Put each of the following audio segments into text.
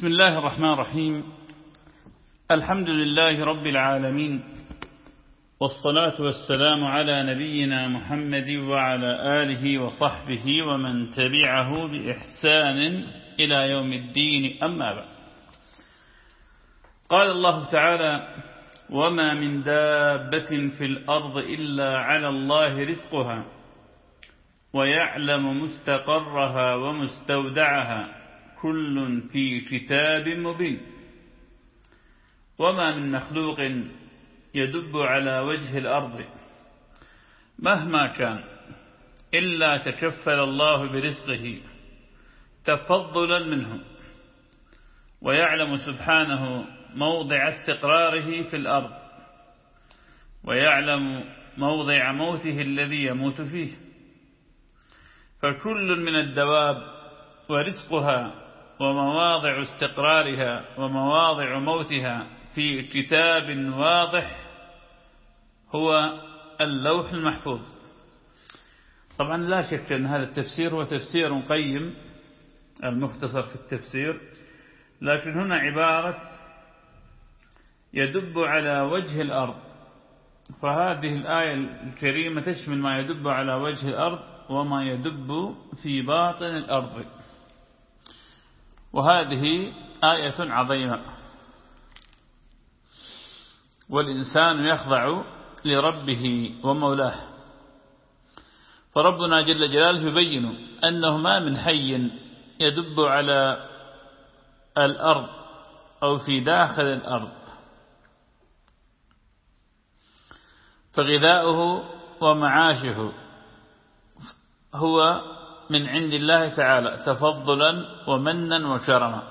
بسم الله الرحمن الرحيم. الحمد لله رب العالمين. والصلاة والسلام على نبينا محمد وعلى آله وصحبه ومن تبعه بإحسان إلى يوم الدين. أما بعد. قال الله تعالى وما من دابة في الأرض إلا على الله رزقها ويعلم مستقرها ومستودعها كل في كتاب مبين. وما من مخلوق يدب على وجه الأرض مهما كان إلا تكفل الله برزقه تفضلا منه ويعلم سبحانه موضع استقراره في الأرض ويعلم موضع موته الذي يموت فيه. فكل من الدواب ورزقها ومواضع استقرارها ومواضع موتها في كتاب واضح هو اللوح المحفوظ. طبعا لا شك أن هذا التفسير هو تفسير قيم المختصر في التفسير لكن هنا عبارة يدب على وجه الأرض. فهذه الآية الكريمة تشمل ما يدب على وجه الأرض وما يدب في باطن الأرض. وهذه آية عظيمة. والإنسان يخضع لربه ومولاه. فربنا جل جلاله يبين أنه ما من حي يدب على الأرض أو في داخل الأرض. فغذاؤه ومعاشه هو من عند الله تعالى تفضلا ومنا وكرما.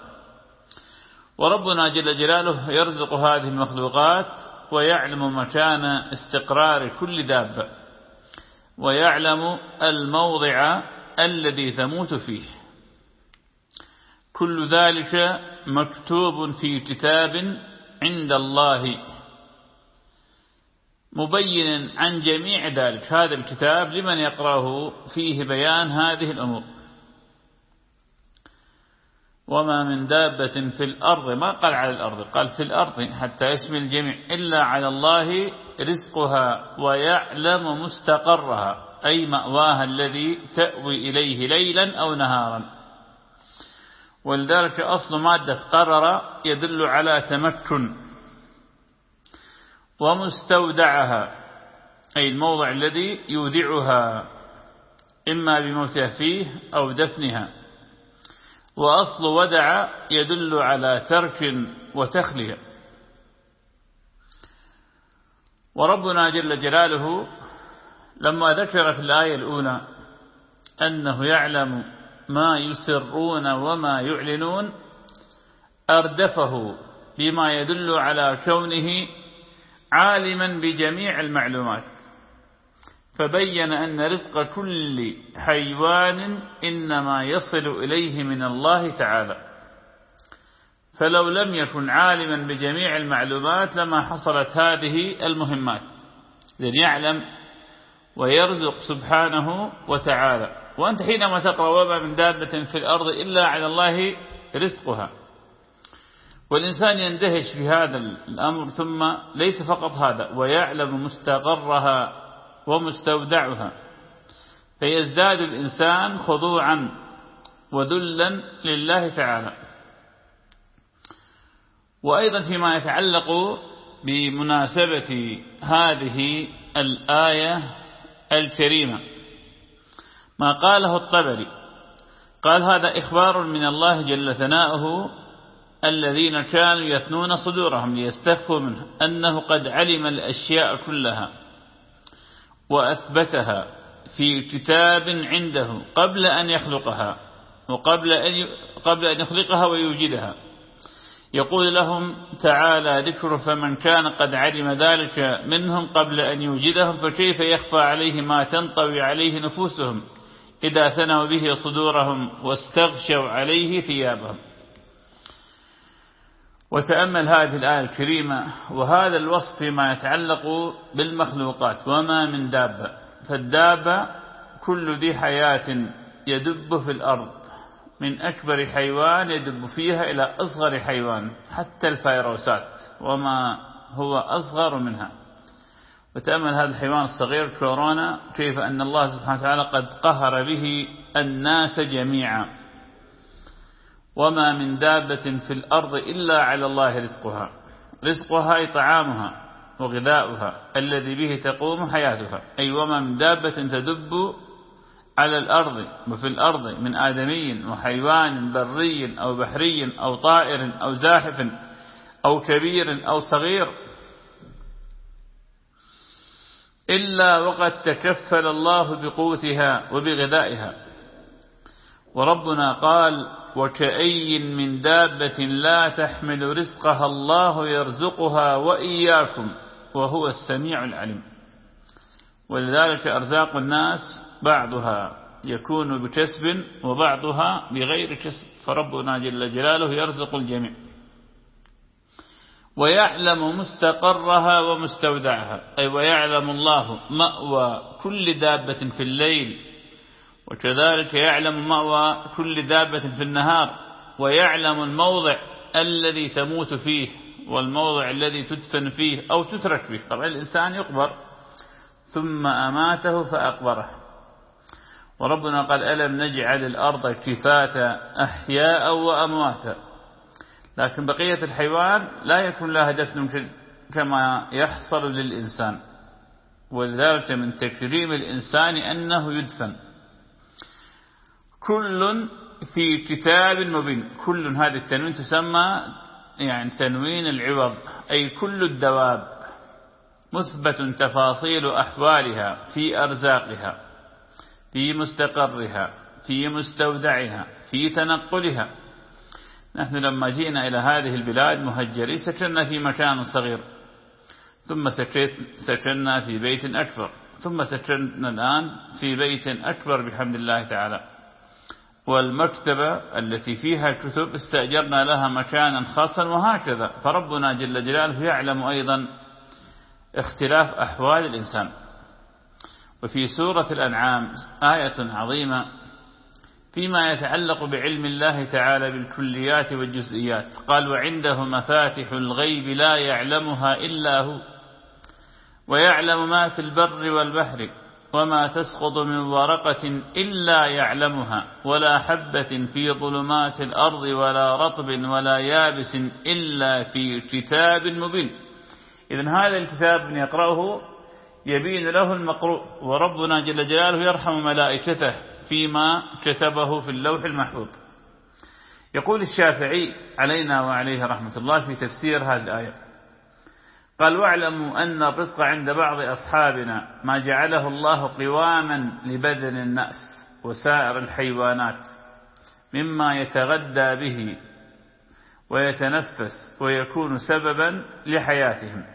وربنا جل جلاله يرزق هذه المخلوقات ويعلم مكان استقرار كل دابة ويعلم الموضع الذي تموت فيه. كل ذلك مكتوب في كتاب عند الله. مبين عن جميع ذلك. هذا الكتاب لمن يقرأه فيه بيان هذه الأمور. وما من دابة في الأرض ما قال على الأرض قال في الأرض حتى يشمل الجميع إلا على الله رزقها ويعلم مستقرها أي مأواها الذي تأوي إليه ليلا أو نهارا. ولذلك أصل مادة قرر يدل على تمكن ومستودعها أي الموضع الذي يودعها إما بموتها فيه أو دفنها. وأصل ودع يدل على ترك وتخلية. وربنا جل جلاله لما ذكر في الآية الأولى أنه يعلم ما يسرون وما يعلنون أردفه بما يدل على كونه عالما بجميع المعلومات. فبين أن رزق كل حيوان إنما يصل إليه من الله تعالى. فلو لم يكن عالما بجميع المعلومات لما حصلت هذه المهمات. لن يعلم ويرزق سبحانه وتعالى. وأنت حينما تقرأ وما من دابة في الأرض إلا على الله رزقها. والإنسان يندهش بهذا الأمر ثم ليس فقط هذا ويعلم مستقرها ومستودعها. فيزداد الإنسان خضوعا وذلا لله تعالى. وأيضا فيما يتعلق بمناسبة هذه الآية الكريمة ما قاله الطبري قال هذا إخبار من الله جل ثناؤه الذين كانوا يثنون صدورهم ليستخفوا منه أنه قد علم الأشياء كلها وأثبتها في كتاب عنده قبل أن يخلقها وقبل أن قبل أن يخلقها ويوجدها. يقول لهم تعالى ذكر فمن كان قد علم ذلك منهم قبل أن يوجدهم فكيف يخفى عليه ما تنطوي عليه نفوسهم إذا ثنوا به صدورهم واستغشوا عليه ثيابهم. وتأمل هذه الآية الكريمة وهذا الوصف فيما يتعلق بالمخلوقات وما من دابة. فالدابة كل ذي حياة يدب في الأرض. من أكبر حيوان يدب فيها إلى أصغر حيوان حتى الفيروسات وما هو أصغر منها. وتأمل هذا الحيوان الصغير كورونا كيف أن الله سبحانه وتعالى قد قهر به الناس جميعا. وما من دابة في الأرض إلا على الله رزقها. رزقها طعامها وغذاؤها الذي به تقوم حياتها. أي وما من دابة تدب على الأرض وفي الأرض من آدمي وحيوان بري أو بحري أو طائر أو زاحف أو كبير أو صغير إلا وقد تكفل الله بقوتها وبغذائها. وربنا قال وكأي من دابة لا تحمل رزقها الله يرزقها وإياكم وهو السميع العليم. ولذلك أرزاق الناس بعضها يكون بكسب وبعضها بغير كسب. فربنا جل جلاله يرزق الجميع. ويعلم مستقرها ومستودعها. أي ويعلم الله مأوى كل دابة في الليل وكذلك يعلم مأوى كل دابة في النهار ويعلم الموضع الذي تموت فيه والموضع الذي تدفن فيه أو تترك فيه. طبعا الإنسان يقبر ثم أماته فأقبره. وربنا قال ألم نجعل الأرض كفاتا أحياء وأمواتا؟ لكن بقية الحيوان لا يكون لها دفن كما يحصل للإنسان. ولذلك من تكريم الإنسان أنه يدفن. كل في كتاب مبين. كل هذه التنوين تسمى يعني تنوين العوض أي كل الدواب مثبت تفاصيل أحوالها في أرزاقها في مستقرها في مستودعها في تنقلها. نحن لما جئنا إلى هذه البلاد مهجرين سكننا في مكان صغير ثم سكننا في بيت أكبر ثم سكننا الآن في بيت أكبر بحمد الله تعالى. والمكتبة التي فيها الكتب استأجرنا لها مكانا خاصا وهكذا. فربنا جل جلاله يعلم أيضا اختلاف أحوال الإنسان. وفي سورة الأنعام آية عظيمة فيما يتعلق بعلم الله تعالى بالكليات والجزئيات. قال وعنده مفاتح الغيب لا يعلمها إلا هو ويعلم ما في البر والبحر. وما تسقط من ورقة إلا يعلمها ولا حبة في ظلمات الأرض ولا رطب ولا يابس إلا في كتاب مبين. إذن هذا الكتاب من يقرأه يبين له المقروء وربنا جل جلاله يرحم ملائكته فيما كتبه في اللوح المحفوظ. يقول الشافعي علينا وعليه رحمة الله في تفسير هذه الآية قال واعلموا أن الرزق عند بعض أصحابنا ما جعله الله قواما لبدن النأس وسائر الحيوانات مما يتغدى به ويتنفس ويكون سببا لحياتهم.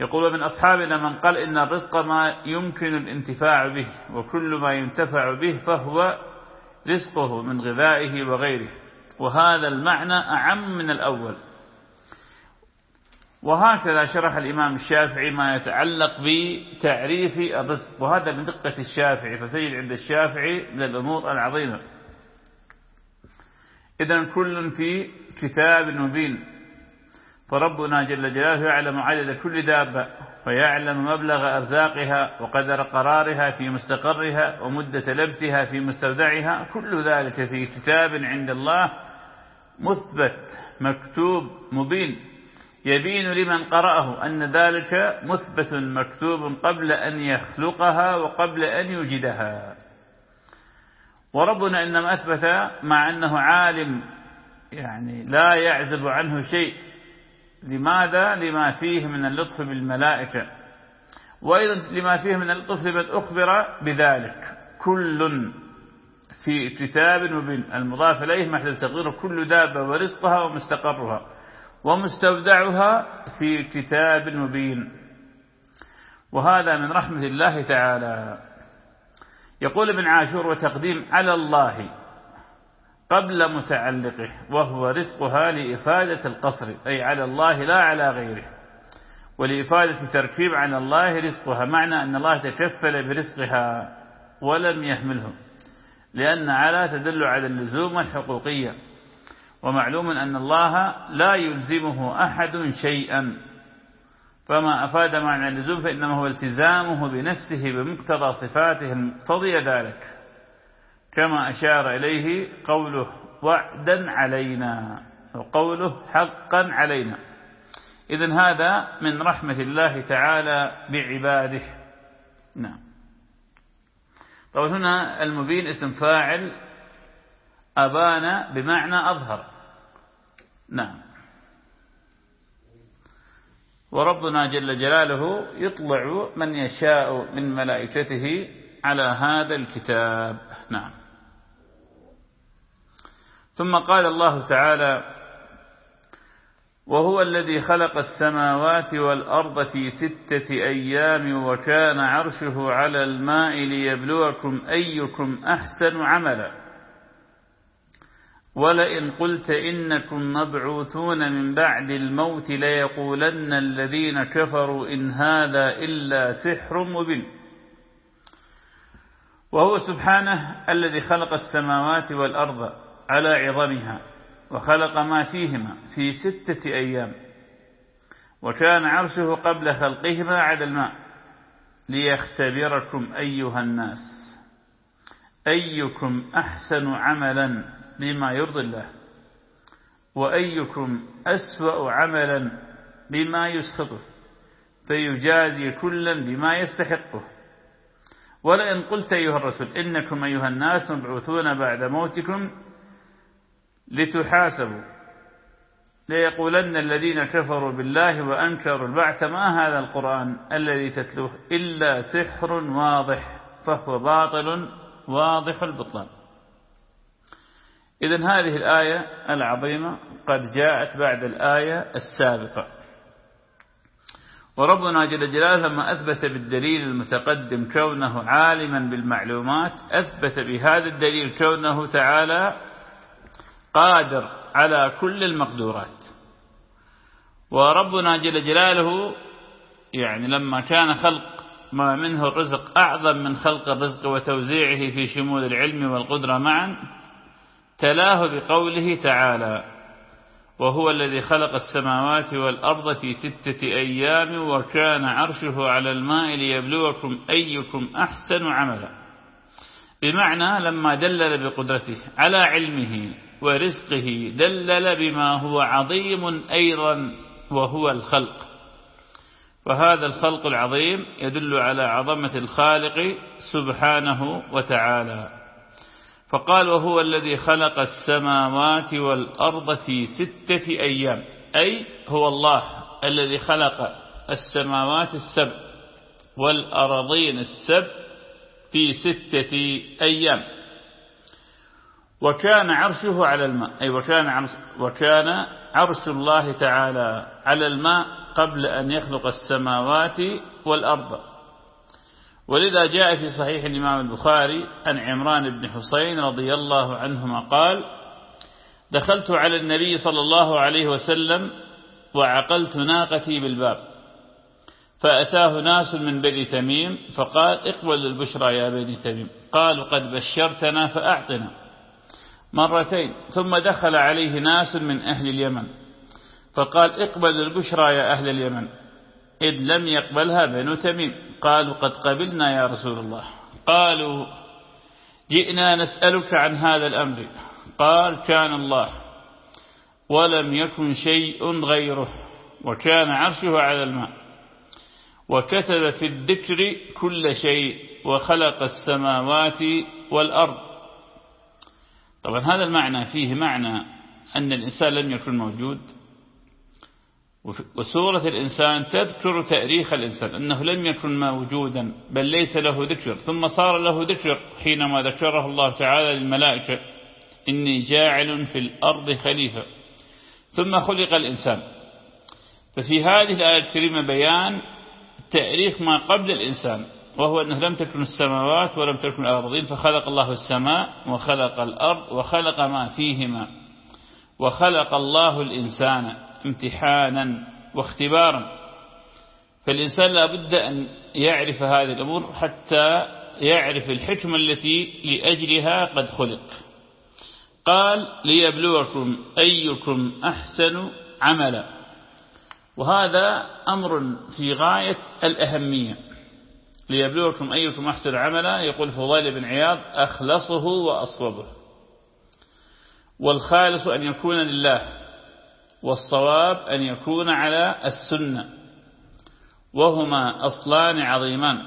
يقول من أصحابنا من قال إن الرزق ما يمكن الانتفاع به وكل ما ينتفع به فهو رزقه من غذائه وغيره وهذا المعنى أعم من الأول. وهكذا شرح الإمام الشافعي ما يتعلق بتعريف الرزق وهذا من دقة الشافعي فتجد عند الشافعي من الأمور العظيمة. إذا كل في كتاب مبين فربنا جل جلاله يعلم عدد كل دابة ويعلم مبلغ أرزاقها وقدر قرارها في مستقرها ومدة لبثها في مستودعها كل ذلك في كتاب عند الله مثبت مكتوب مبين. يبين لمن قرأه أن ذلك مثبت مكتوب قبل أن يخلقها وقبل أن يوجدها. وربنا إنما أثبت مع أنه عالم يعني لا يعزب عنه شيء. لماذا؟ لما فيه من اللطف بالملائكة. وأيضا لما فيه من اللطف لمن أخبر بذلك. كل في كتاب مبين. المضاف إليه محل تقدير كل دابة ورزقها ومستقرها. ومستودعها في كتاب مبين. وهذا من رحمة الله تعالى. يقول ابن عاشور وتقديم على الله قبل متعلقه وهو رزقها لإفادة القصر أي على الله لا على غيره ولإفادة تركيب على الله رزقها معنى أن الله تكفل برزقها ولم يحمله لأن على تدل على اللزوم والحقوقية ومعلوم أن الله لا يلزمه أحد شيئا. فما أفاد معنى اللزوم فإنما هو التزامه بنفسه بمقتضى صفاته المقتضية ذلك. كما أشار إليه قوله وعدا علينا وقوله حقا علينا. إذن هذا من رحمة الله تعالى بعباده. نعم. طبعا هنا المبين اسم فاعل أبان بمعنى أظهر. نعم. وربنا جل جلاله يطلع من يشاء من ملائكته على هذا الكتاب. نعم. ثم قال الله تعالى وهو الذي خلق السماوات والأرض في ستة أيام وكان عرشه على الماء ليبلوكم أيكم أحسن عملا. ولئن قلت إنكم مبعوثون من بعد الموت ليقولن الذين كفروا إن هذا إلا سحر مبين. وهو سبحانه الذي خلق السماوات والأرض على عظمها وخلق ما فيهما في ستة أيام وكان عرشه قبل خلقهما على الماء. ليختبركم أيها الناس أيكم أحسن عملا؟ بما يرضي الله. وأيكم أسوأ عملا بما يسخطه فيجازي كلا بما يستحقه. ولئن قلت أيها الرسول إنكم أيها الناس مبعوثون بعد موتكم لتحاسبوا. ليقولن الذين كفروا بالله وأنكروا البعث ما هذا القرآن الذي تتلوه إلا سحر واضح فهو باطل واضح البطلان. إذن هذه الآية العظيمة قد جاءت بعد الآية السابقة. وربنا جل جلاله لما أثبت بالدليل المتقدم كونه عالما بالمعلومات أثبت بهذا الدليل كونه تعالى قادر على كل المقدورات. وربنا جل جلاله يعني لما كان خلق ما منه الرزق أعظم من خلق الرزق وتوزيعه في شمول العلم والقدرة معا تلاه بقوله تعالى وهو الذي خلق السماوات والأرض في ستة أيام وكان عرشه على الماء ليبلوكم أيكم أحسن عملا. بمعنى لما دلل بقدرته على علمه ورزقه دلل بما هو عظيم أيضا وهو الخلق. وهذا الخلق العظيم يدل على عظمة الخالق سبحانه وتعالى. فقال وهو الذي خلق السماوات والأرض في ستة أيام. أي هو الله الذي خلق السماوات السبع والأرضين السبع في ستة أيام. وكان عرشه على الماء. أي وكان عرش, وكان عرش الله تعالى على الماء قبل أن يخلق السماوات والأرض. ولذا جاء في صحيح الإمام البخاري عن عمران بن حسين رضي الله عنهما قال دخلت على النبي صلى الله عليه وسلم وعقلت ناقتي بالباب فأتاه ناس من بني تميم فقال اقبل البشرى يا بني تميم قالوا قد بشرتنا فأعطنا مرتين ثم دخل عليه ناس من أهل اليمن فقال اقبل البشرى يا أهل اليمن إذ لم يقبلها بنو تميم. قالوا قد قبلنا يا رسول الله. قالوا جئنا نسألك عن هذا الأمر. قال كان الله ولم يكن شيء غيره وكان عرشه على الماء وكتب في الذكر كل شيء وخلق السماوات والأرض. طبعا هذا المعنى فيه معنى أن الإنسان لم يكن موجود. وسورة الإنسان تذكر تأريخ الإنسان أنه لم يكن موجودا بل ليس له ذكر. ثم صار له ذكر حينما ذكره الله تعالى للملائكة إني جاعل في الأرض خليفة. ثم خلق الإنسان. ففي هذه الآية الكريمة بيان تأريخ ما قبل الإنسان وهو أنه لم تكن السماوات ولم تكن الأرضين فخلق الله السماء وخلق الأرض وخلق ما فيهما وخلق الله الإنسان. امتحانا واختبارا. فالإنسان لا بد أن يعرف هذه الأمور حتى يعرف الحكمة التي لأجلها قد خلق. قال ليبلوكم أيكم أحسن عملا. وهذا أمر في غاية الأهمية. ليبلوكم أيكم أحسن عملا يقول فضيل بن عياض أخلصه وأصوبه. والخالص أن يكون لله. والصواب أن يكون على السنة. وهما أصلان عظيمان.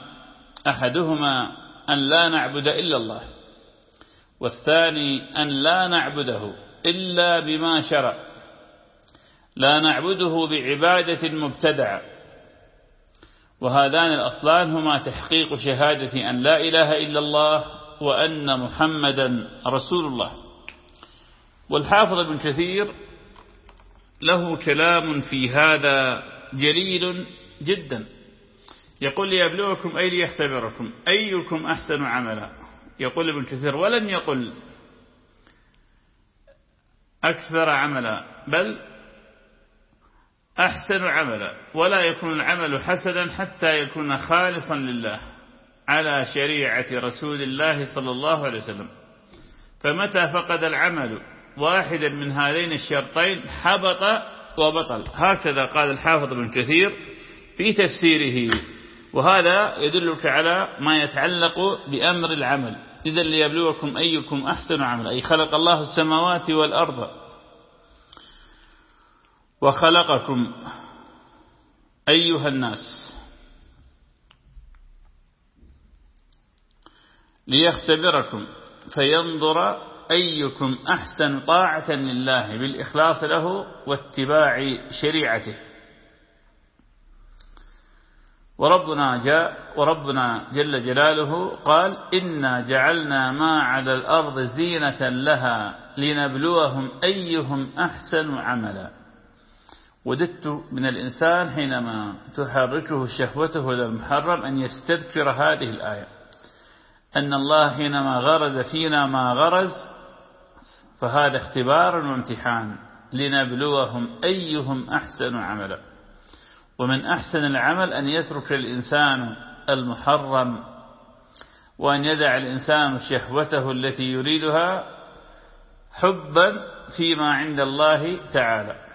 أحدهما أن لا نعبد إلا الله والثاني أن لا نعبده إلا بما شرع. لا نعبده بعبادة مبتدعة. وهذان الأصلان هما تحقيق شهادة أن لا إله إلا الله وأن محمدا رسول الله. والحافظ ابن كثير له كلام في هذا جليل جدا. يقول ليبلوكم أي ليختبركم. أيكم أحسن عملا؟ يقول ابن كثير. ولم يقل أكثر عملا بل أحسن عملا. ولا يكون العمل حسنا حتى يكون خالصا لله على شريعة رسول الله صلى الله عليه وسلم. فمتى فقد العمل؟ واحدا من هذين الشرطين حبط وبطل. هكذا قال الحافظ بن كثير في تفسيره. وهذا يدلك على ما يتعلق بأمر العمل. إذا ليبلوكم أيكم أحسن عمل أي خلق الله السماوات والأرض. وخلقكم أيها الناس. ليختبركم. فينظر أيكم أحسن طاعة لله بالإخلاص له واتباع شريعته. وربنا جاء وربنا جل جلاله قال إنا جعلنا ما على الأرض زينة لها لنبلوهم أيهم أحسن عملا. وددت من الإنسان حينما تحركه شهوته إلى المحرم أن يستذكر هذه الآية. أن الله حينما غرز فينا ما غرز فهذا اختبار وامتحان لنبلوهم أيهم أحسن عملا. ومن أحسن العمل أن يترك الإنسان المحرم وأن يدع الإنسان شهوته التي يريدها حبا فيما عند الله تعالى.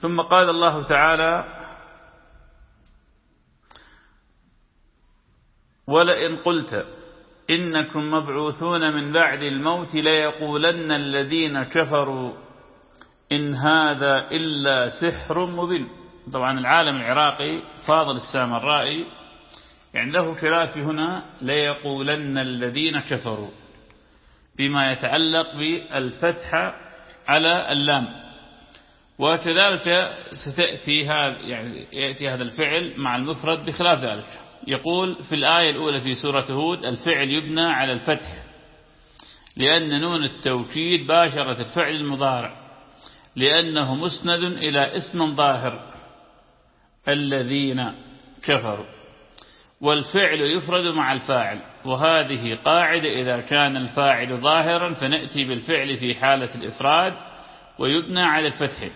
ثم قال الله تعالى ولئن قلت إنكم مبعوثون من بعد الموت ليقولن الذين كفروا إن هذا إلا سحر مبين. طبعا العالم العراقي فاضل السامرائي يعني له خلاف هنا ليقولن الذين كفروا بما يتعلق بالفتح على اللام. وكذلك ستأتي هذا يعني يأتي هذا الفعل مع المفرد بخلاف ذلك. يقول في الآية الأولى في سورة هود الفعل يبنى على الفتح لأن نون التوكيد باشرة الفعل المضارع لأنه مسند إلى اسم ظاهر الذين كفروا. والفعل يفرد مع الفاعل وهذه قاعدة إذا كان الفاعل ظاهرا فنأتي بالفعل في حالة الإفراد ويبنى على الفتح.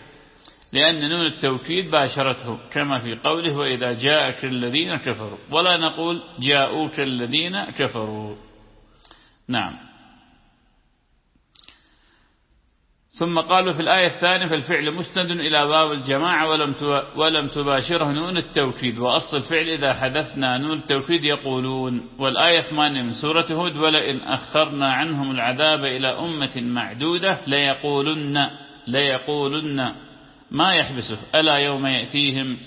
لأن نون التوكيد باشرته كما في قوله وإذا جاءك الذين كفروا. ولا نقول جاءوك الذين كفروا. نعم. ثم قالوا في الآية الثانية فالفعل مستند إلى باب الجماعة ولم ولم تباشره نون التوكيد. وأصل الفعل إذا حذفنا نون التوكيد يقولون. والآية 8 من سورة هود ولئن أخرنا عنهم العذاب إلى أمة معدودة ليقولن ليقولن ما يحبسه. ألا يوم يأتيهم؟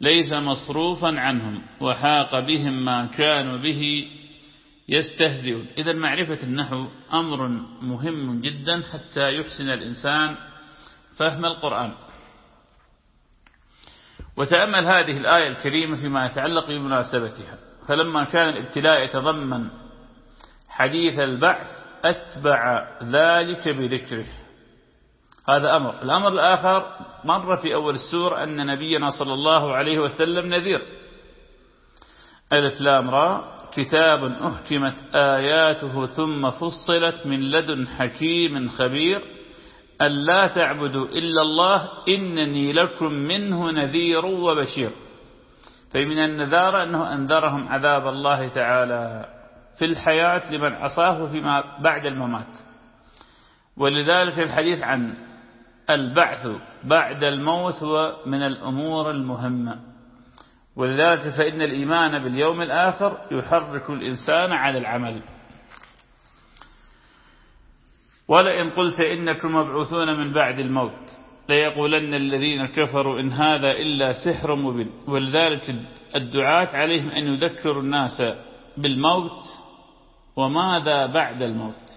ليس مصروفا عنهم وحاق بهم ما كانوا به يستهزئون. إذا معرفة النحو أمر مهم جدا حتى يحسن الإنسان فهم القرآن. وتأمل هذه الآية الكريمة فيما يتعلق بمناسبتها. فلما كان الابتلاء يتضمن حديث البعث أتبع ذلك بذكره. هذا أمر. الأمر الآخر مر في أول السور أن نبينا صلى الله عليه وسلم نذير. ألف لام را كتاب أحكمت آياته ثم فصلت من لدن حكيم خبير. ألا تعبدوا إلا الله إنني لكم منه نذير وبشير. فمن النذارة أنه أنذرهم عذاب الله تعالى في الحياة لمن عصاه فيما بعد الممات. ولذلك الحديث عن البعث بعد الموت هو من الأمور المهمة. ولذلك فإن الإيمان باليوم الآخر يحرك الإنسان على العمل. ولئن قلت إنكم مبعوثون من بعد الموت ليقولن الذين كفروا إن هذا إلا سحر مبين. ولذلك الدعاة عليهم أن يذكروا الناس بالموت وماذا بعد الموت.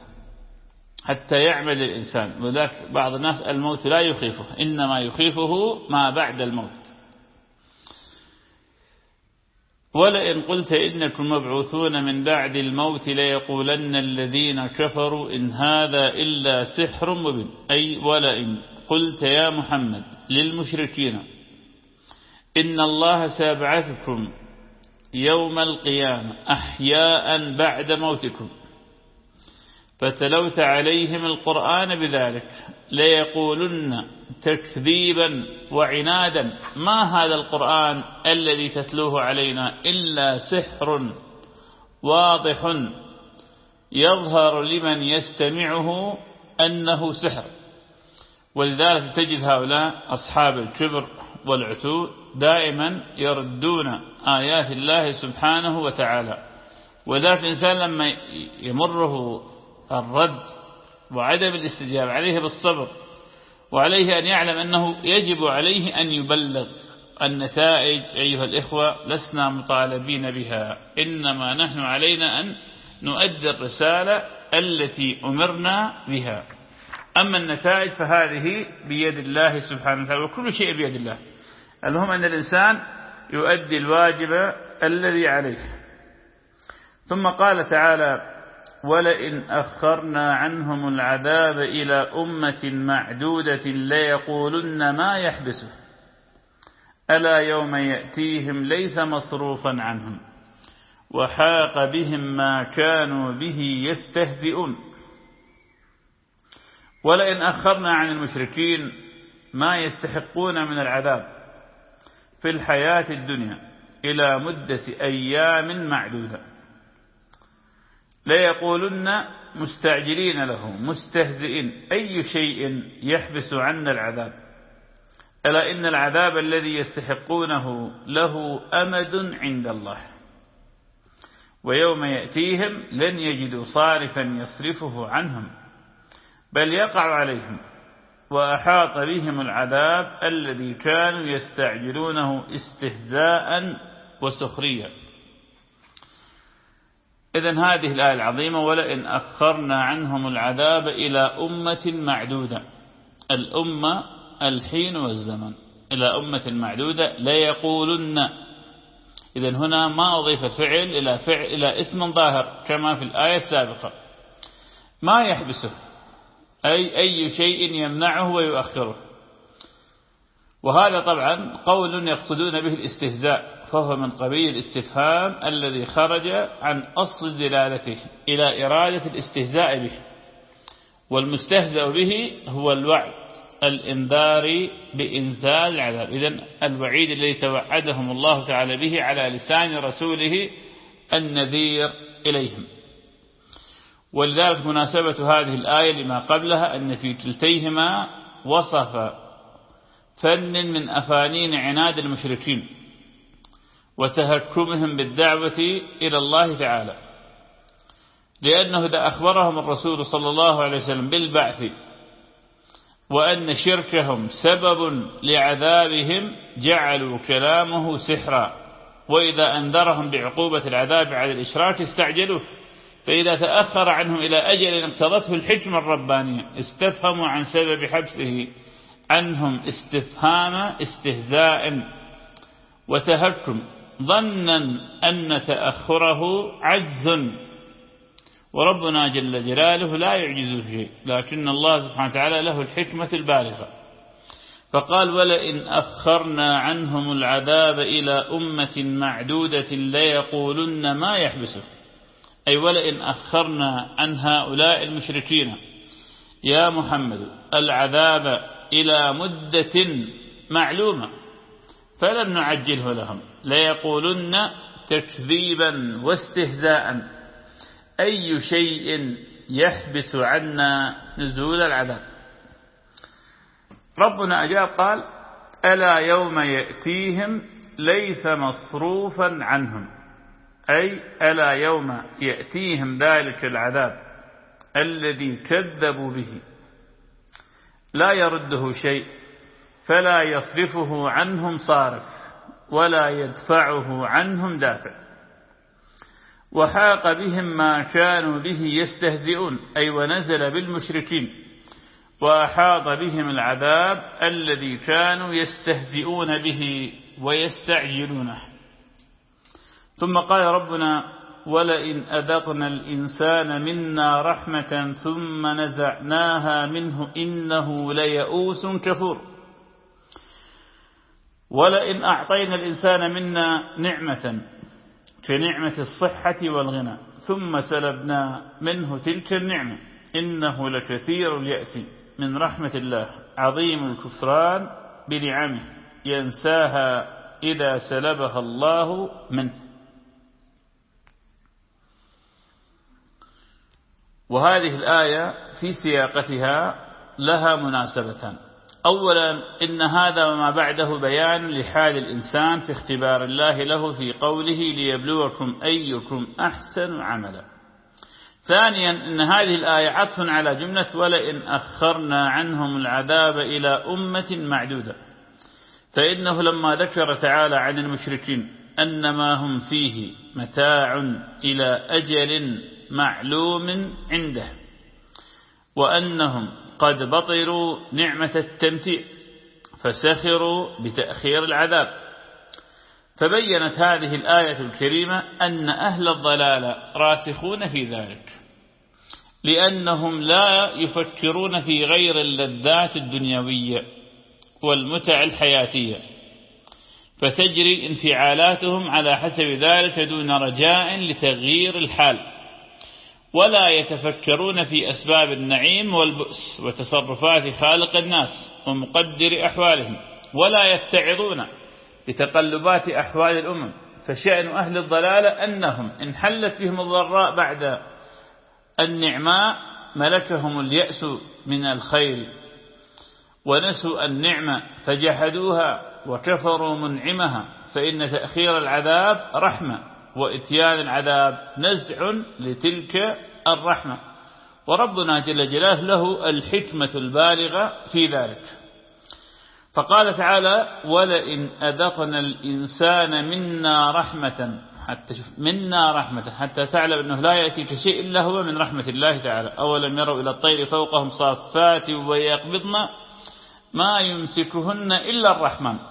حتى يعمل الإنسان. وذلك بعض الناس الموت لا يخيفه إنما يخيفه ما بعد الموت. ولئن قلت إنكم مبعوثون من بعد الموت ليقولن الذين كفروا إن هذا إلا سحر مبين. أي ولئن قلت يا محمد للمشركين إن الله سيبعثكم يوم القيامة أحياء بعد موتكم. فتلوت عليهم القرآن بذلك ليقولن تكذيبا وعنادا ما هذا القرآن الذي تتلوه علينا إلا سحر واضح يظهر لمن يستمعه أنه سحر. ولذلك تجد هؤلاء أصحاب الكبر والعتو دائما يردون آيات الله سبحانه وتعالى. وذلك الإنسان لما يمره الرد وعدم الاستجابة عليه بالصبر وعليه أن يعلم أنه يجب عليه أن يبلغ النتائج أيها الإخوة لسنا مطالبين بها. إنما نحن علينا أن نؤدي الرسالة التي أمرنا بها. أما النتائج فهذه بيد الله سبحانه وتعالى وكل شيء بيد الله. المهم أن الإنسان يؤدي الواجب الذي عليه. ثم قال تعالى ولئن أخرنا عنهم العذاب إلى أمة معدودة ليقولن ما يحبسه. ألا يوم يأتيهم ليس مصروفا عنهم. وحاق بهم ما كانوا به يستهزئون. ولئن أخرنا عن المشركين ما يستحقون من العذاب في الحياة الدنيا إلى مدة أيام معدودة. ليقولن مستعجلين له مستهزئين. أي شيء يحبس عنا العذاب؟ ألا إن العذاب الذي يستحقونه له أمد عند الله. ويوم يأتيهم لن يجدوا صارفا يصرفه عنهم بل يقع عليهم. وأحاط بهم العذاب الذي كانوا يستعجلونه استهزاء وسخريا. إذا هذه الآية العظيمة ولئن أخرنا عنهم العذاب إلى أمة معدودة. الأمة الحين والزمن. إلى أمة معدودة ليقولن. إذا هنا ما أضيف فعل إلى فعل إلى اسم ظاهر كما في الآية السابقة. ما يحبسه. أي أي شيء يمنعه ويؤخره. وهذا طبعا قول يقصدون به الاستهزاء. فهو من قبيل الاستفهام الذي خرج عن أصل دلالته إلى إرادة الاستهزاء به. والمستهزأ به هو الوعد الإنذار بإنزال العذاب. إذن الوعيد الذي توعدهم الله تعالى به على لسان رسوله النذير إليهم. ولذلك مناسبة هذه الآية لما قبلها أن في كلتيهما وصف فن من أفانين عناد المشركين. وتهكمهم بالدعوة إلى الله تعالى. لأنه إذا أخبرهم الرسول صلى الله عليه وسلم بالبعث وأن شركهم سبب لعذابهم جعلوا كلامه سحرا. وإذا أنذرهم بعقوبة العذاب على الإشراك استعجلوه فإذا تأخر عنهم إلى أجل اقتضته الحكمة الربانية استفهموا عن سبب حبسه عنهم استفهام استهزاء وتهكم. ظنا أن تأخره عجز. وربنا جل جلاله لا يعجزه شيء لكن الله سبحانه وتعالى له الحكمة البالغة. فقال ولئن أخرنا عنهم العذاب إلى أمة معدودة ليقولن ما يحبسه. أي ولئن أخرنا عن هؤلاء المشركين يا محمد العذاب إلى مدة معلومة فلم نعجله لهم. ليقولن تكذيبا واستهزاء. أي شيء يحبس عنا نزول العذاب. ربنا أجاب قال ألا يوم يأتيهم ليس مصروفا عنهم. أي ألا يوم يأتيهم ذلك العذاب الذي كذبوا به. لا يرده شيء فلا يصرفه عنهم صارف. ولا يدفعه عنهم دافع. وحاق بهم ما كانوا به يستهزئون أي ونزل بالمشركين. وأحاط بهم العذاب الذي كانوا يستهزئون به ويستعجلونه. ثم قال ربنا ولئن أذقنا الإنسان منا رحمة ثم نزعناها منه إنه ليئوس كفور. ولئن أعطينا الإنسان منا نعمة كنعمة الصحة والغنى ثم سلبنا منه تلك النعمة إنه لكثير اليأس من رحمة الله عظيم الكفران بنعمه ينساها إذا سلبها الله منه. وهذه الآية في سياقتها لها مناسبتان. أولا إن هذا وما بعده بيان لحال الإنسان في اختبار الله له في قوله ليبلوكم أيكم أحسن عملا. ثانيا إن هذه الآية عطف على جملة ولئن أخرنا عنهم العذاب إلى أمة معدودة. فإنه لما ذكر تعالى عن المشركين أن ما هم فيه متاع إلى أجل معلوم عنده وأنهم قد بطروا نعمة التمتيع فسخروا بتأخير العذاب. فبينت هذه الآية الكريمة أن أهل الضلال راسخون في ذلك لأنهم لا يفكرون في غير اللذات الدنيوية والمتع الحياتية. فتجري انفعالاتهم على حسب ذلك دون رجاء لتغيير الحال. ولا يتفكرون في أسباب النعيم والبؤس وتصرفات خالق الناس ومقدر أحوالهم ولا يتعظون بتقلبات أحوال الأمم فشأن أهل الضلال أنهم إن حلت بهم الضراء بعد النعماء ملكهم اليأس من الخير ونسوا النعمة فجحدوها وكفروا منعمها فإن تأخير العذاب رحمة وإتيان العذاب نزع لتلك الرحمة. وربنا جل جلاله له الحكمة البالغة في ذلك. فقال تعالى ولئن أذقنا الإنسان منا رحمة حتى شوف منا رحمة حتى تعلم أنه لا يأتيك شيء إلا هو من رحمة الله تعالى. أولم يروا إلى الطير فوقهم صافات ويقبضن ما يمسكهن إلا الرحمن.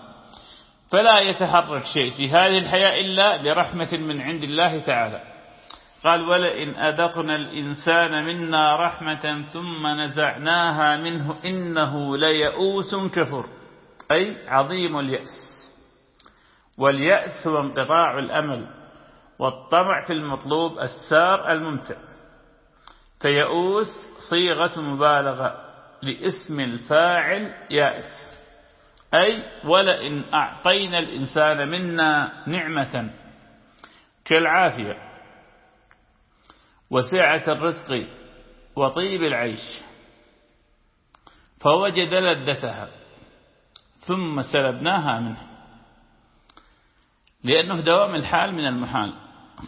فلا يتحرك شيء في هذه الحياة إلا برحمة من عند الله تعالى. قال ولئن أذقنا الإنسان منا رحمة ثم نزعناها منه إنه ليئوس كفر أي عظيم اليأس. واليأس هو انقطاع الأمل والطمع في المطلوب السار الممتع. فيئوس صيغة مبالغة لاسم الفاعل يائس أي ولئن أعطينا الإنسان منا نعمة كالعافية وسعة الرزق وطيب العيش فوجد لذتها ثم سلبناها منه لأنه دوام الحال من المحال.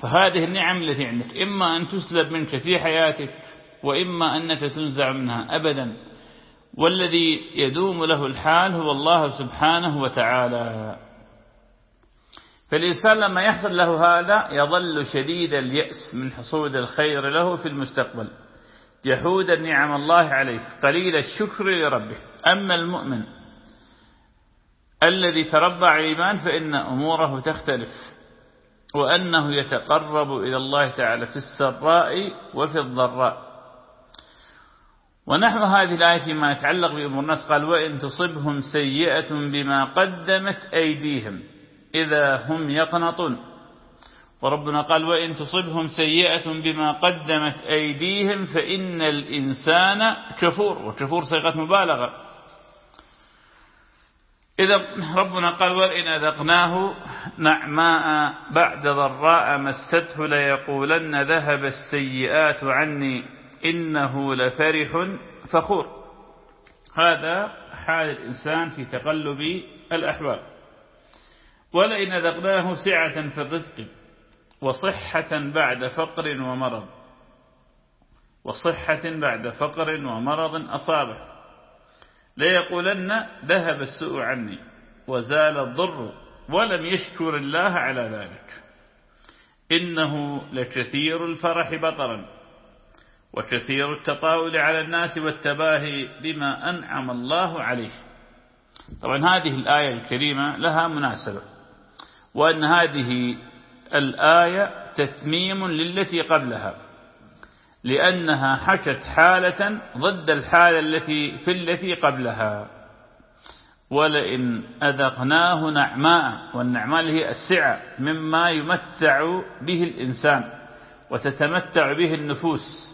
فهذه النعم التي عندك إما أن تسلب منك في حياتك وإما أنك تنزع منها أبدا. والذي يدوم له الحال هو الله سبحانه وتعالى. فالإنسان لما يحصل له هذا يظل شديد اليأس من حصول الخير له في المستقبل. يحود النعم الله عليه قليل الشكر لربه. أما المؤمن الذي تربى على الإيمان فإن أموره تختلف وأنه يتقرب إلى الله تعالى في السراء وفي الضراء. ونحو هذه الآية فيما يتعلق بأمور الناس قال وإن تصبهم سيئة بما قدمت أيديهم إذا هم يقنطون. وربنا قال وإن تصبهم سيئة بما قدمت أيديهم فإن الإنسان كفور. وكفور صيغة مبالغة. إذا ربنا قال ولئن أذقناه نعماء بعد ضراء مسته ليقولن ذهب السيئات عني إنه لفرح فخور. هذا حال الإنسان في تقلب الأحوال. ولئن أذقناه سعة في الرزق وصحة بعد فقر ومرض وصحة بعد فقر ومرض أصابه ليقولن ذهب السوء عني وزال الضر ولم يشكر الله على ذلك. إنه لكثير الفرح بطرا. وكثير التطاول على الناس والتباهي بما أنعم الله عليه. طبعا هذه الآية الكريمة لها مناسبة وأن هذه الآية تتميم للتي قبلها لأنها حكت حالة ضد الحالة التي في التي قبلها. ولئن أذقناه نعماء والنعماء هي السعة مما يمتع به الإنسان وتتمتع به النفوس.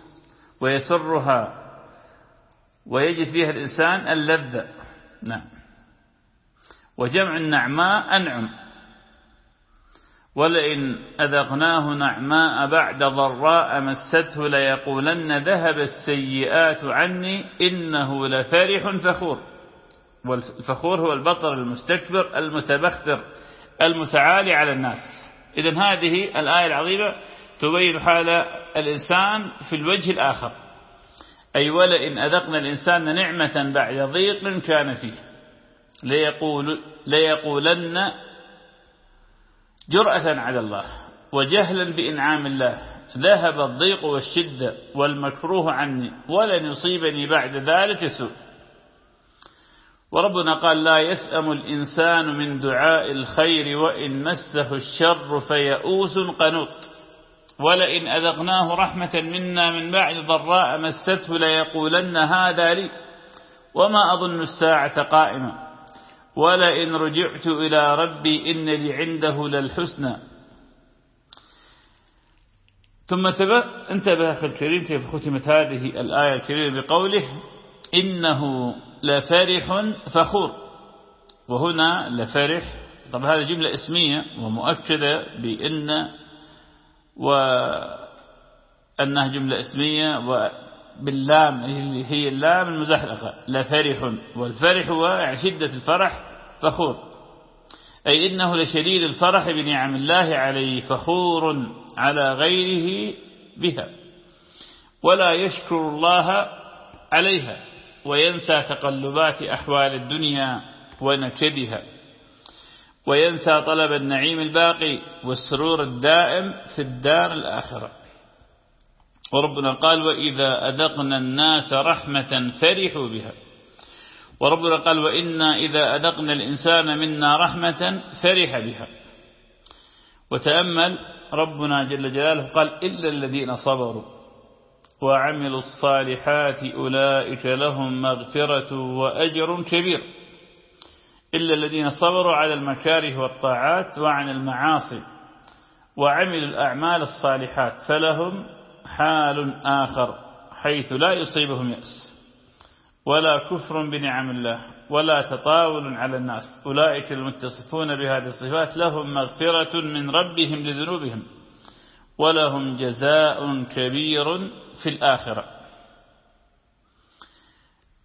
ويسرها ويجد فيها الإنسان اللذة. نعم. وجمع النعماء أنعم. ولئن أذقناه نعماء بعد ضراء مسته ليقولن ذهب السيئات عني إنه لفرح فخور. والفخور هو البطر المستكبر المتبختر المتعالي على الناس. إذا هذه الآية العظيمة تبين حال الإنسان في الوجه الآخر. أي ولئن أذقنا الإنسان نعمة بعد ضيق كان فيه. ليقول ليقولن جرأة على الله وجهلا بإنعام الله. ذهب الضيق والشدة والمكروه عني ولن يصيبني بعد ذلك سوء. وربنا قال لا يسأم الإنسان من دعاء الخير وإن مسه الشر فيئوس قنوط. ولئن أذقناه رحمة منا من بعد ضراء مسته ليقولن هذا لي وما أظن الساعة قائمة. ولئن رجعت إلى ربي إن لي عنده للحسنى. ثم انتبه أخي الكريم كيف ختمت هذه الآية الكريمة بقوله إنه لفرح فخور. وهنا لفرح طبعا هذه جملة اسمية ومؤكدة بإن وأنها جملة اسمية وباللام هي اللام المزحلقة لفرح والفرح هو شدة الفرح فخور. أي إنه لشديد الفرح بنعم الله عليه فخور على غيره بها. ولا يشكر الله عليها وينسى تقلبات أحوال الدنيا ونكدها. وينسى طلب النعيم الباقي والسرور الدائم في الدار الآخرة. وربنا قال وإذا أذقنا الناس رحمة فرحوا بها. وربنا قال وإنا إذا أذقنا الإنسان منا رحمة فرح بها. وتأمل ربنا جل جلاله قال إلا الذين صبروا وعملوا الصالحات أولئك لهم مغفرة وأجر كبير. إلا الذين صبروا على المكاره والطاعات وعن المعاصي وعملوا الأعمال الصالحات فلهم حال آخر حيث لا يصيبهم يأس. ولا كفر بنعم الله ولا تطاول على الناس. أولئك المتصفون بهذه الصفات لهم مغفرة من ربهم لذنوبهم ولهم جزاء كبير في الآخرة.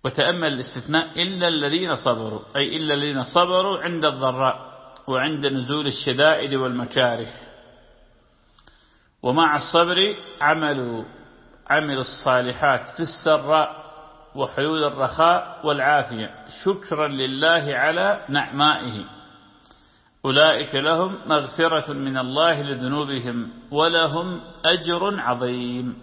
وتأمل الاستثناء إلا الذين صبروا أي إلا الذين صبروا عند الضراء وعند نزول الشدائد والمكاره. ومع الصبر عملوا عملوا الصالحات في السراء وحلول الرخاء والعافية. شكرا لله على نعمائه. أولئك لهم مغفرة من الله لذنوبهم ولهم أجر عظيم.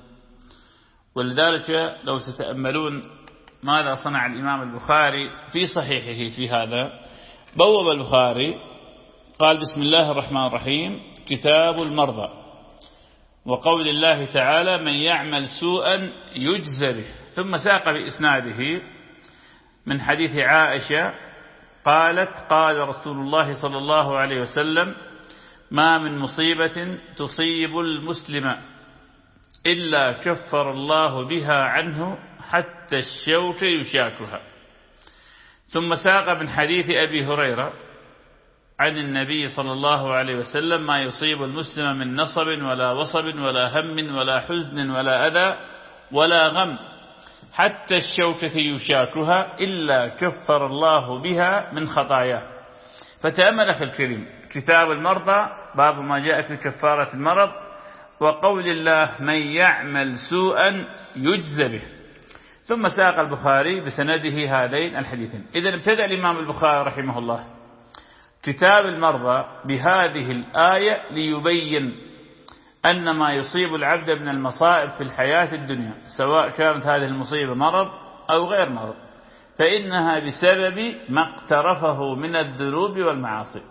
ولذلك لو تتأملون ماذا صنع الإمام البخاري في صحيحه في هذا؟ بوب البخاري قال بسم الله الرحمن الرحيم كتاب المرضى. وقول الله تعالى من يعمل سوءا يجزى به. ثم ساق بإسناده من حديث عائشة قالت قال رسول الله صلى الله عليه وسلم ما من مصيبة تصيب المسلم إلا كفر الله بها عنه حتى الشوك يشاكها ثم ساق من حديث أبي هريرة عن النبي صلى الله عليه وسلم ما يصيب المسلم من نصب ولا وصب ولا هم ولا حزن ولا أذى ولا غم. حتى الشوكة يشاكها إلا كفر الله بها من خطاياه. فتأمل أخي الكريم كتاب المرضى باب ما جاء في كفارة المرض وقول الله من يعمل سوءا يجزى به. ثم ساق البخاري بسنده هذين الحديثين. إذا ابتدأ الإمام البخاري رحمه الله. كتاب المرضى بهذه الآية ليبين أن ما يصيب العبد من المصائب في الحياة الدنيا سواء كانت هذه المصيبة مرض أو غير مرض فإنها بسبب ما اقترفه من الذنوب والمعاصي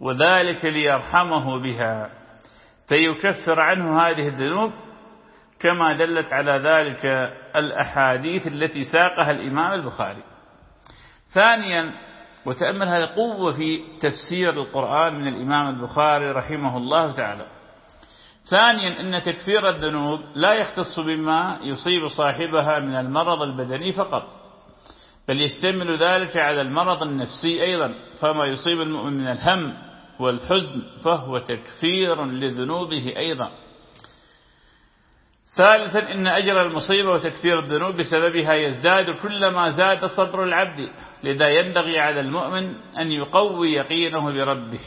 وذلك ليرحمه بها فيكفر عنه هذه الذنوب كما دلت على ذلك الأحاديث التي ساقها الإمام البخاري. ثانيا وتأمل هذه قوة في تفسير القرآن من الإمام البخاري رحمه الله تعالى. ثانيا أن تكفير الذنوب لا يختص بما يصيب صاحبها من المرض البدني فقط بل يشتمل ذلك على المرض النفسي أيضا فما يصيب المؤمن من الهم والحزن فهو تكفير لذنوبه أيضا. ثالثا إن أجر المصيبة وتكفير الذنوب بسببها يزداد كلما زاد صبر العبد لذا ينبغي على المؤمن أن يقوي يقينه بربه.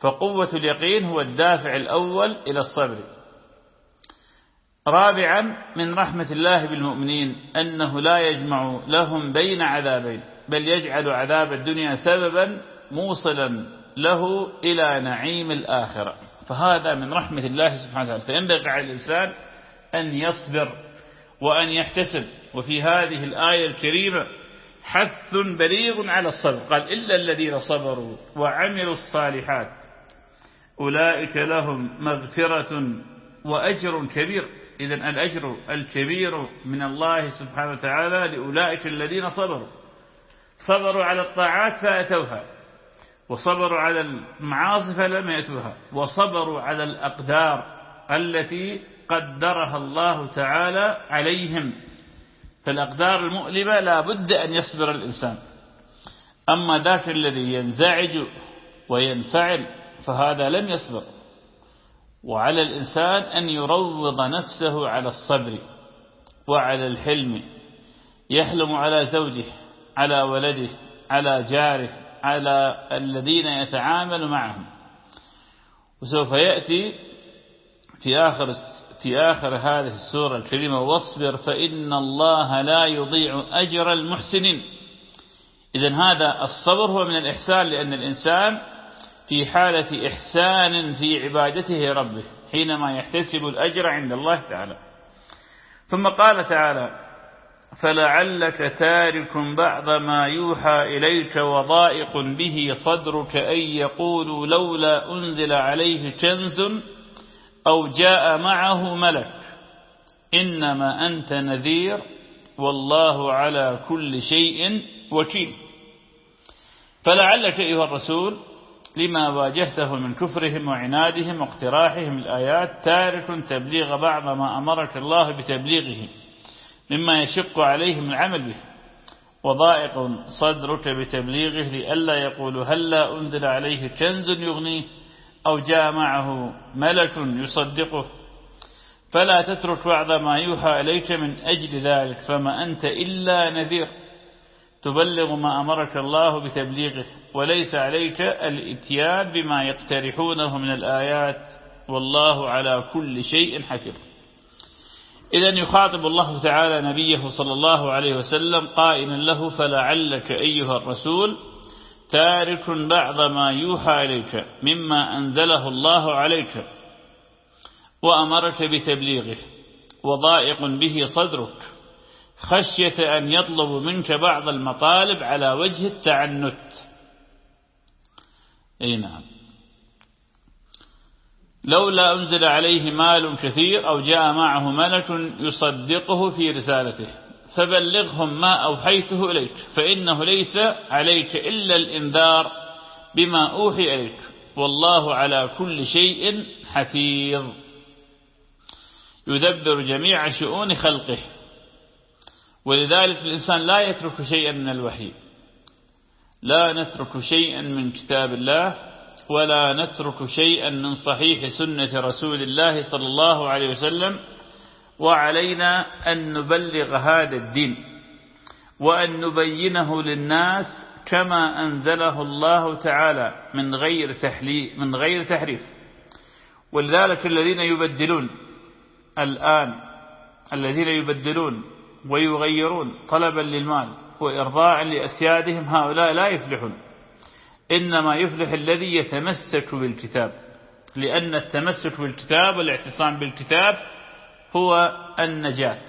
فقوة اليقين هو الدافع الأول إلى الصبر. رابعا من رحمة الله بالمؤمنين أنه لا يجمع لهم بين عذابين بل يجعل عذاب الدنيا سببا موصلا له إلى نعيم الآخرة. فهذا من رحمة الله سبحانه وتعالى. فينبغي على الإنسان أن يصبر وأن يحتسب. وفي هذه الآية الكريمة حث بليغ على الصبر. قال إلا الذين صبروا وعملوا الصالحات أولئك لهم مغفرة وأجر كبير. إذا الأجر الكبير من الله سبحانه وتعالى لأولئك الذين صبروا. صبروا على الطاعات فأتوها. وصبروا على المعاصي فلم يأتوها. وصبروا على الأقدار التي قدرها الله تعالى عليهم. فالأقدار المؤلمة لا بد أن يصبر الإنسان. أما ذاك الذي ينزعج وينفعل فهذا لم يصبر. وعلى الإنسان أن يروض نفسه على الصبر وعلى الحلم. يحلم على زوجه على ولده على جاره على الذين يتعامل معهم. وسوف يأتي في آخر في آخر هذه السورة الكريمة واصبر فإن الله لا يضيع أجر المحسنين. إذا هذا الصبر هو من الإحسان لأن الإنسان في حالة إحسان في عبادته ربه حينما يحتسب الأجر عند الله تعالى. ثم قال تعالى فلعلك تارك بعض ما يوحى إليك وضائق به صدرك أن يقولوا لولا أنزل عليه كنز أو جاء معه ملك. إنما أنت نذير والله على كل شيء وكيل. فلعلك أيها الرسول لما واجهته من كفرهم وعنادهم واقتراحهم الآيات تارك تبليغ بعض ما أمرك الله بتبليغه. مما يشق عليهم العمل به. وضائق صدرك بتبليغه لئلا يقول هلا أنزل عليه كنز يغنيه أو جاء معه ملك يصدقه. فلا تترك بعض ما يوحى إليك من أجل ذلك فما أنت إلا نذير. تبلغ ما أمرك الله بتبليغه وليس عليك الإتيان بما يقترحونه من الآيات. والله على كل شيء حفظ إذا يخاطب الله تعالى نبيه صلى الله عليه وسلم قائلا له فلعلك أيها الرسول تارك بعض ما يوحى إليك مما أنزله الله عليك وأمرك بتبليغه وضائق به صدرك خشية أن يطلب منك بعض المطالب على وجه التعنت. أي نعم. لولا أنزل عليه مال كثير أو جاء معه ملك يصدقه في رسالته. فبلغهم ما أوحيته إليك فإنه ليس عليك إلا الإنذار بما أوحي إليك. والله على كل شيء حفيظ. يدبر جميع شؤون خلقه. ولذلك الإنسان لا يترك شيئا من الوحي. لا نترك شيئا من كتاب الله. ولا نترك شيئا من صحيح سنة رسول الله صلى الله عليه وسلم وعلينا أن نبلغ هذا الدين وأن نبينه للناس كما أنزله الله تعالى من غير تحلي من غير تحريف. ولذلك الذين يبدلون الآن الذين يبدلون ويغيرون طلبا للمال وإرضاعا لأسيادهم هؤلاء لا يفلحون. إنما يفلح الذي يتمسك بالكتاب لأن التمسك بالكتاب والاعتصام بالكتاب هو النجاة.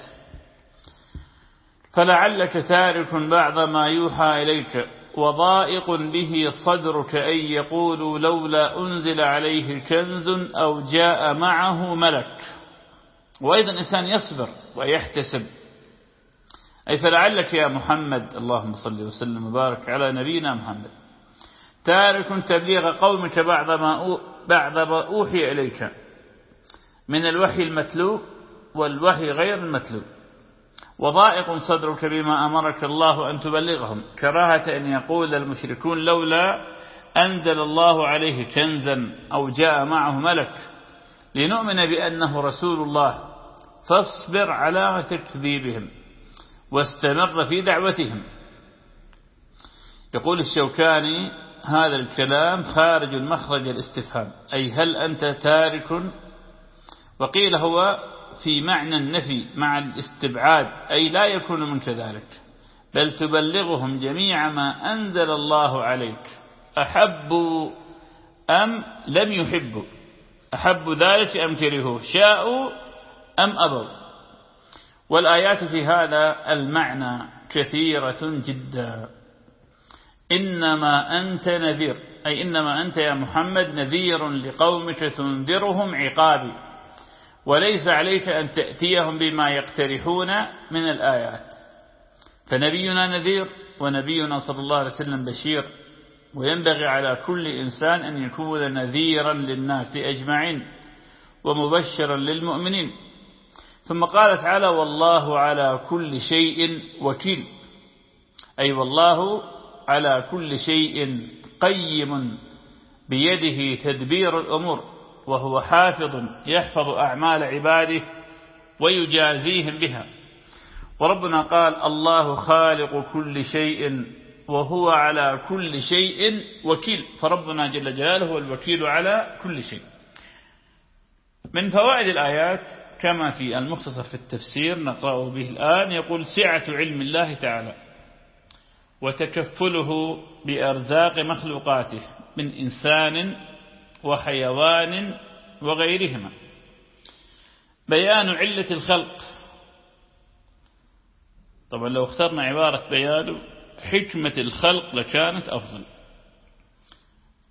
فلعلك تارك بعض ما يوحى إليك وضائق به صدرك أن يقولوا لولا أنزل عليه كنز أو جاء معه ملك. وأيضا الإنسان يصبر ويحتسب. أي فلعلك يا محمد اللهم صل وسلم وبارك على نبينا محمد. تارك تبليغ قومك بعد ما بعد ما أوحي إليك من الوحي المتلو والوحي غير المتلو وضائق صدرك بما أمرك الله أن تبلغهم. كراهة أن يقول المشركون لولا أنزل الله عليه كنزا أو جاء معه ملك. لنؤمن بأنه رسول الله. فاصبر على تكذيبهم واستمر في دعوتهم. يقول الشوكاني هذا الكلام خارج مخرج الاستفهام. أي هل أنت تارك؟ وقيل هو في معنى النفي مع الاستبعاد أي لا يكون منك ذلك بل تبلغهم جميع ما أنزل الله عليك. أحبوا أم لم يحبوا أحبوا ذلك أم كرهوا شاءوا أم أبوا والآيات في هذا المعنى كثيرة جدا. إنما أنت نذير. أي إنما أنت يا محمد نذير لقومك تنذرهم عقابي. وليس عليك أن تأتيهم بما يقترحون من الآيات. فنبينا نذير ونبينا صلى الله عليه وسلم بشير. وينبغي على كل إنسان أن يكون نذيرا للناس أجمعين ومبشرا للمؤمنين. ثم قال تعالى والله على كل شيء وكيل. أي والله على كل شيء قيم بيده تدبير الأمور وهو حافظ يحفظ أعمال عباده ويجازيهم بها. وربنا قال الله خالق كل شيء وهو على كل شيء وكيل. فربنا جل جلاله هو الوكيل على كل شيء. من فوائد الآيات كما في المختصر في التفسير نقرأه به الآن يقول سعة علم الله تعالى. وتكفله بأرزاق مخلوقاته من إنسان وحيوان وغيرهما. بيان علة الخلق. طبعا لو اخترنا عبارة بيان حكمة الخلق لكانت أفضل.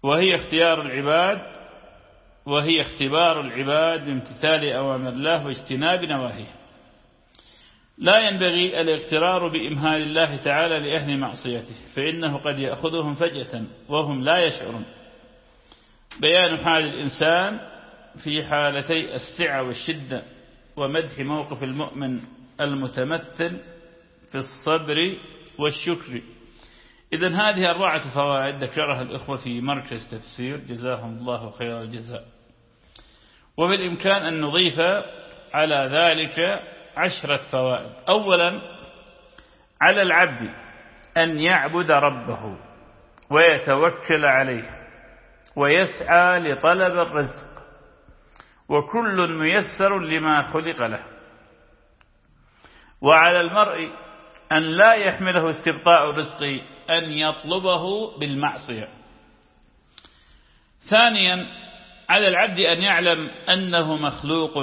وهي اختيار العباد وهي اختبار العباد بامتثال أوامر الله واجتناب نواهيه. لا ينبغي الاغترار بإمهال الله تعالى لأهل معصيته فإنه قد يأخذهم فجأة وهم لا يشعرون. بيان حال الإنسان في حالتي السعة والشدة ومدح موقف المؤمن المتمثل في الصبر والشكر. إذا هذه أربعة فوائد ذكرها الإخوة في مركز تفسير. جزاهم الله خير الجزاء. وبالإمكان أن نضيف على ذلك عشرة فوائد. أولا على العبد أن يعبد ربه ويتوكل عليه ويسعى لطلب الرزق وكل ميسر لما خلق له. وعلى المرء أن لا يحمله استبطاء الرزق أن يطلبه بالمعصية. ثانيا على العبد أن يعلم أنه مخلوق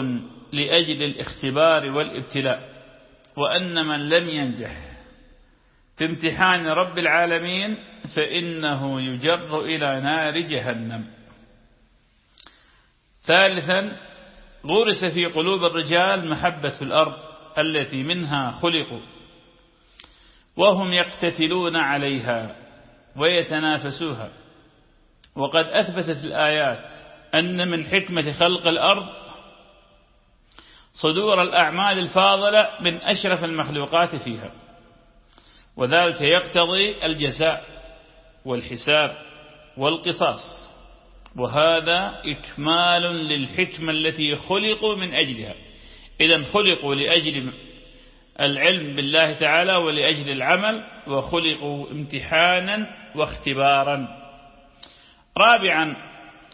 لأجل الاختبار والابتلاء وأن من لم ينجح في امتحان رب العالمين فإنه يجر إلى نار جهنم. ثالثا غرس في قلوب الرجال محبة الأرض التي منها خلقوا وهم يقتتلون عليها ويتنافسوها. وقد أثبتت الآيات أن من حكمة خلق الأرض صدور الأعمال الفاضلة من أشرف المخلوقات فيها. وذلك يقتضي الجزاء والحساب والقصاص. وهذا إكمال للحكمة التي خلقوا من أجلها. إذا خلقوا لأجل العلم بالله تعالى ولأجل العمل وخلقوا امتحانا واختبارا. رابعا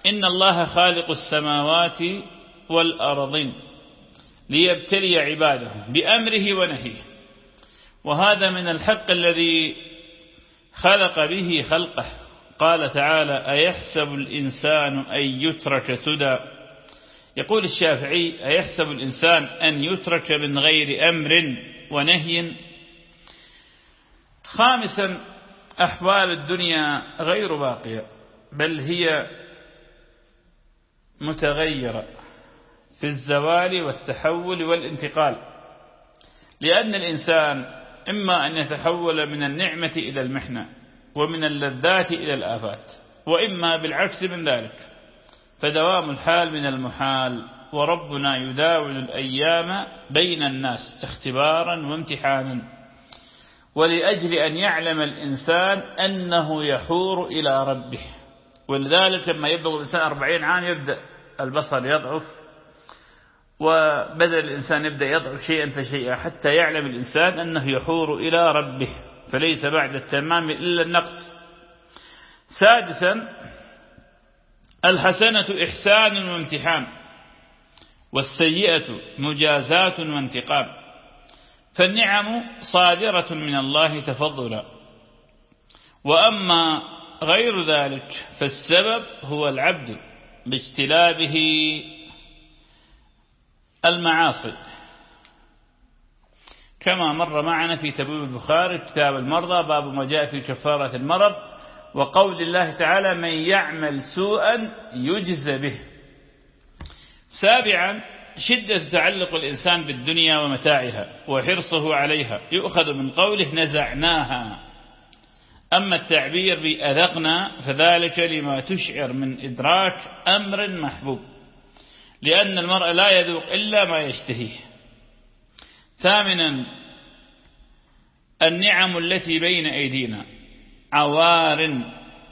إن الله خالق السماوات والأرضين. ليبتلي عباده بأمره ونهيه. وهذا من الحق الذي خلق به خلقه. قال تعالى أيحسب الإنسان أن يترك سدى؟ يقول الشافعي أيحسب الإنسان أن يترك من غير أمر ونهي؟ خامسا أحوال الدنيا غير باقية بل هي متغيرة. في الزوال والتحول والانتقال. لأن الإنسان إما أن يتحول من النعمة إلى المحنة ومن اللذات إلى الآفات وإما بالعكس من ذلك. فدوام الحال من المحال وربنا يداول الأيام بين الناس اختبارا وامتحانا. ولأجل أن يعلم الإنسان أنه يحور إلى ربه. ولذلك لما يبلغ الإنسان أربعين عام يبدأ البصر يضعف. وبدأ الإنسان يبدأ يضعف شيئا فشيئا حتى يعلم الإنسان أنه يحور إلى ربه فليس بعد التمام إلا النقص. سادسا الحسنة إحسان وامتحان والسيئة مجازات وانتقام. فالنعم صادرة من الله تفضلا. وأما غير ذلك فالسبب هو العبد باجتلابه المعاصي. كما مر معنا في تبويب البخاري كتاب المرضى باب ما جاء في كفارة المرض وقول الله تعالى من يعمل سوءا يجز به. سابعا شدة تعلق الإنسان بالدنيا ومتاعها وحرصه عليها. يؤخذ من قوله نزعناها. أما التعبير بأذقنا فذلك لما تشعر من إدراك أمر محبوب. لأن المرء لا يذوق إلا ما يشتهيه. ثامنا النعم التي بين أيدينا عوار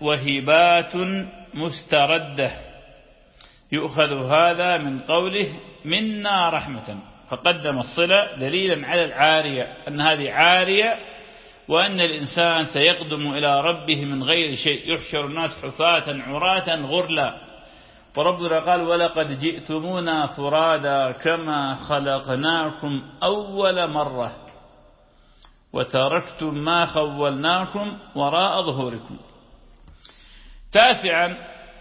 وهبات مستردة. يؤخذ هذا من قوله منا رحمة. فقدم الصلة دليلا على العارية أن هذه عارية وأن الإنسان سيقدم إلى ربه من غير شيء. يحشر الناس حفاة عراة غرلا. وربنا قال ولقد جئتمونا فرادا كما خلقناكم أول مرة وتركتم ما خولناكم وراء ظهوركم. تاسعا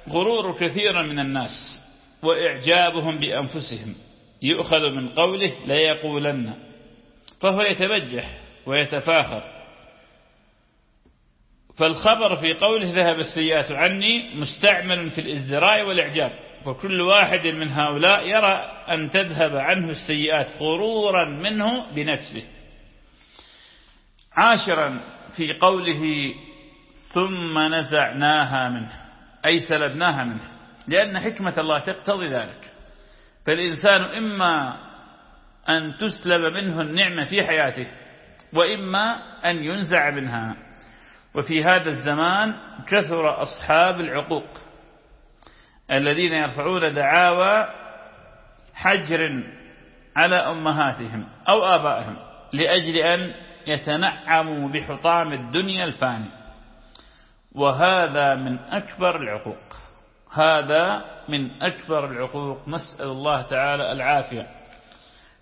غرور كثيرا من الناس وإعجابهم بأنفسهم. يؤخذ من قوله ليقولن. فهو يتبجح ويتفاخر. فالخبر في قوله ذهب السيئات عني مستعمل في الإزدراء والإعجاب. وكل واحد من هؤلاء يرى أن تذهب عنه السيئات غرورا منه بنفسه. عاشرا في قوله ثم نزعناها منه أي سلبناها منه لأن حكمة الله تقتضي ذلك. فالإنسان إما أن تسلب منه النعمة في حياته وإما أن ينزع منها. وفي هذا الزمان كثر أصحاب العقوق الذين يرفعون دعاوى حجر على أمهاتهم أو آبائهم لأجل أن يتنعم بحطام الدنيا الفاني. وهذا من أكبر العقوق. هذا من أكبر العقوق. نسأل الله تعالى العافية.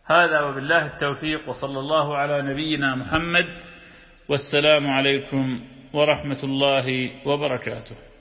هذا وبالله التوفيق. وصلى الله على نبينا محمد. والسلام عليكم ورحمة الله وبركاته.